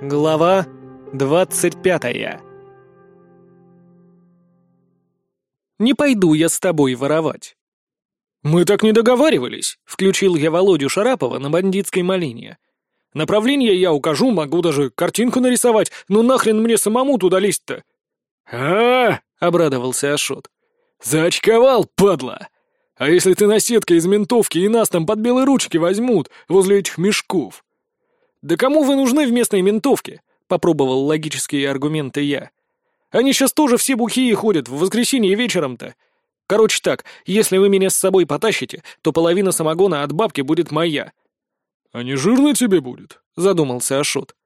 Глава двадцать пятая «Не пойду я с тобой воровать». «Мы так не договаривались», — включил я Володю Шарапова на бандитской малине. «Направление я укажу, могу даже картинку нарисовать, но нахрен мне самому туда лезть-то?» а обрадовался Ашот. «Заочковал, падла! А если ты на сетке из ментовки и нас там под белые ручки возьмут возле этих мешков?» «Да кому вы нужны в местной ментовке?» — попробовал логические аргументы я. «Они сейчас тоже все бухие ходят, в воскресенье вечером-то. Короче так, если вы меня с собой потащите, то половина самогона от бабки будет моя». «А не жирно тебе будет?» — задумался Ашот.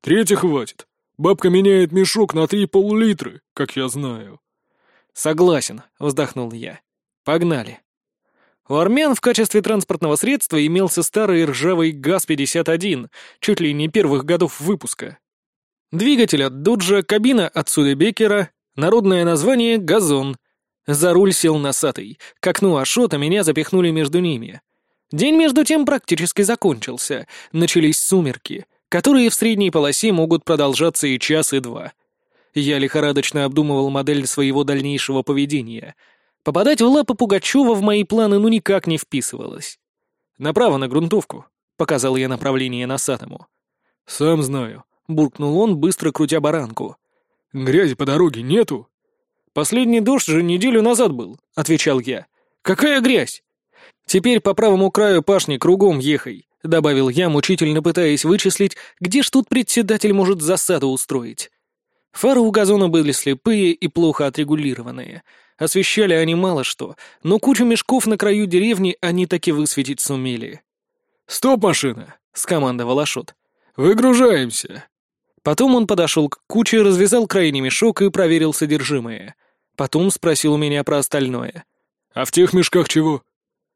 «Третья хватит. Бабка меняет мешок на три пол-литры, как я знаю». «Согласен», — вздохнул я. «Погнали». У армян в качестве транспортного средства имелся старый ржавый ГАЗ-51, чуть ли не первых годов выпуска. Двигатель от Дуджа, кабина от Судебекера, народное название «Газон». За руль сел носатый. К окну Ашота меня запихнули между ними. День между тем практически закончился. Начались сумерки, которые в средней полосе могут продолжаться и час, и два. Я лихорадочно обдумывал модель своего дальнейшего поведения — Попадать в лапы Пугачева в мои планы ну никак не вписывалось. «Направо на грунтовку», — показал я направление носатому. «Сам знаю», — буркнул он, быстро крутя баранку. «Грязи по дороге нету?» «Последний дождь же неделю назад был», — отвечал я. «Какая грязь?» «Теперь по правому краю пашни кругом ехай», — добавил я, мучительно пытаясь вычислить, где ж тут председатель может засаду устроить. Фары у газона были слепые и плохо отрегулированные — Освещали они мало что, но кучу мешков на краю деревни они таки высветить сумели. «Стоп, машина!» — скомандовал Ашот. «Выгружаемся!» Потом он подошел к куче, развязал крайний мешок и проверил содержимое. Потом спросил у меня про остальное. «А в тех мешках чего?»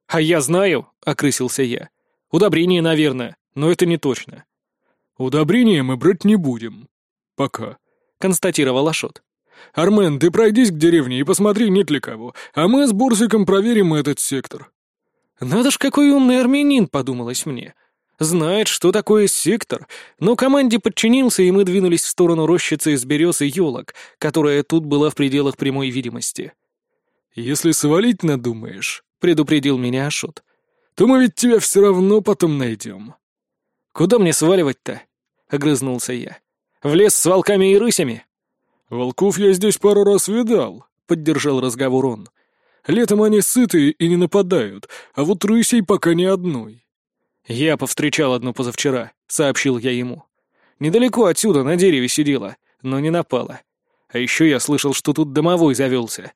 «А я знаю», — окрысился я. «Удобрение, наверное, но это не точно». «Удобрения мы брать не будем. Пока», — констатировал Ашот. «Армен, ты пройдись к деревне и посмотри, нет ли кого, а мы с Борсиком проверим этот сектор». «Надо ж, какой умный армянин», — подумалось мне. Знает, что такое сектор, но команде подчинился, и мы двинулись в сторону рощицы из берез и елок, которая тут была в пределах прямой видимости. «Если свалить надумаешь», — предупредил меня Ашот, — «то мы ведь тебя все равно потом найдем». «Куда мне сваливать-то?» — огрызнулся я. «В лес с волками и рысями?» «Волков я здесь пару раз видал», — поддержал разговор он. «Летом они сытые и не нападают, а вот рысей пока ни одной». «Я повстречал одну позавчера», — сообщил я ему. «Недалеко отсюда, на дереве сидела, но не напала. А еще я слышал, что тут домовой завелся».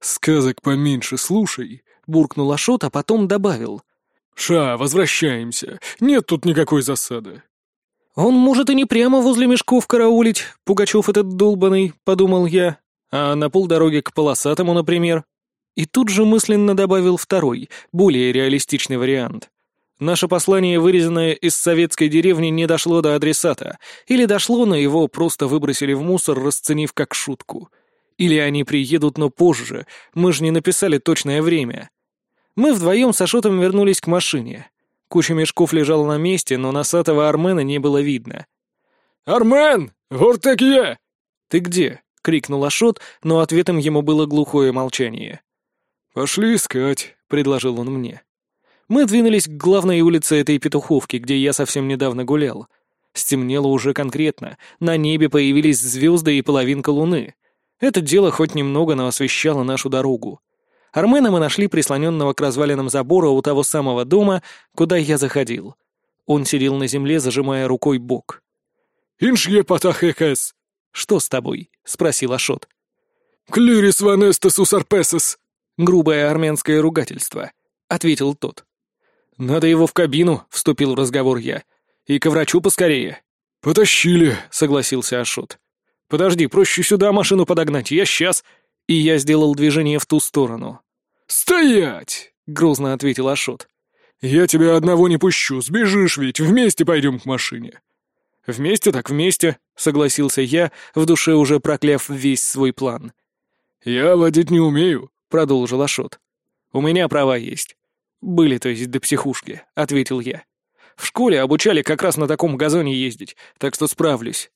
«Сказок поменьше слушай», — буркнул Ашот, а потом добавил. «Ша, возвращаемся. Нет тут никакой засады». «Он может и не прямо возле мешков караулить, Пугачев этот долбанный», — подумал я, а на полдороги к полосатому, например. И тут же мысленно добавил второй, более реалистичный вариант. Наше послание, вырезанное из советской деревни, не дошло до адресата. Или дошло, но его просто выбросили в мусор, расценив как шутку. Или они приедут, но позже. Мы же не написали точное время. Мы вдвоем с Ашотом вернулись к машине. Куча мешков лежала на месте, но носатого Армена не было видно. «Армен! Вот так я!» «Ты где?» — крикнул Ашот, но ответом ему было глухое молчание. «Пошли искать», — предложил он мне. Мы двинулись к главной улице этой петуховки, где я совсем недавно гулял. Стемнело уже конкретно, на небе появились звезды и половинка луны. Это дело хоть немного, но освещало нашу дорогу. Армена мы нашли прислоненного к развалинам забора у того самого дома, куда я заходил. Он сидел на земле, зажимая рукой бок. «Иншье патахекес!» «Что с тобой?» — спросил Ашот. «Клирис ванестес усарпесес!» «Грубое армянское ругательство», — ответил тот. «Надо его в кабину», — вступил в разговор я. «И к врачу поскорее». «Потащили», — согласился Ашот. «Подожди, проще сюда машину подогнать, я сейчас...» И я сделал движение в ту сторону. «Стоять!» — грозно ответил Ашот. «Я тебя одного не пущу, сбежишь ведь, вместе пойдем к машине». «Вместе так вместе», — согласился я, в душе уже прокляв весь свой план. «Я водить не умею», — продолжил Ашот. «У меня права есть». «Были, то есть, до психушки», — ответил я. В школе обучали как раз на таком газоне ездить, так что справлюсь.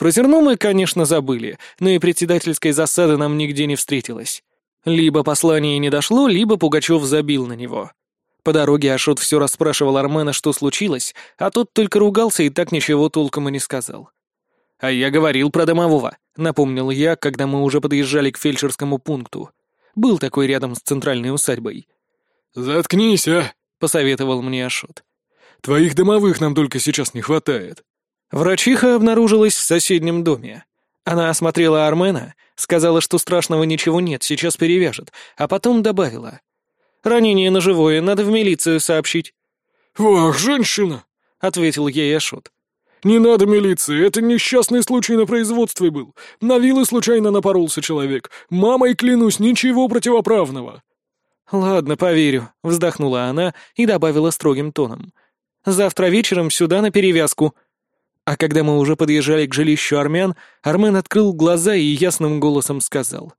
Про зерно мы, конечно, забыли, но и председательской засады нам нигде не встретилось. Либо послание не дошло, либо Пугачев забил на него. По дороге Ашот все расспрашивал Армена, что случилось, а тот только ругался и так ничего толком и не сказал. «А я говорил про домового», — напомнил я, когда мы уже подъезжали к фельдшерскому пункту. Был такой рядом с центральной усадьбой. «Заткнись, а!» — посоветовал мне Ашот. «Твоих домовых нам только сейчас не хватает». Врачиха обнаружилась в соседнем доме. Она осмотрела Армена, сказала, что страшного ничего нет, сейчас перевяжет, а потом добавила. «Ранение ножевое, надо в милицию сообщить». «Ох, женщина!» — ответил ей Ашот. «Не надо милиции, это несчастный случай на производстве был. На вилы случайно напоролся человек. Мамой клянусь, ничего противоправного». «Ладно, поверю», — вздохнула она и добавила строгим тоном. «Завтра вечером сюда на перевязку». А когда мы уже подъезжали к жилищу армян, Армен открыл глаза и ясным голосом сказал.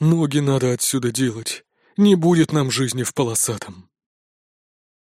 «Ноги надо отсюда делать. Не будет нам жизни в полосатом».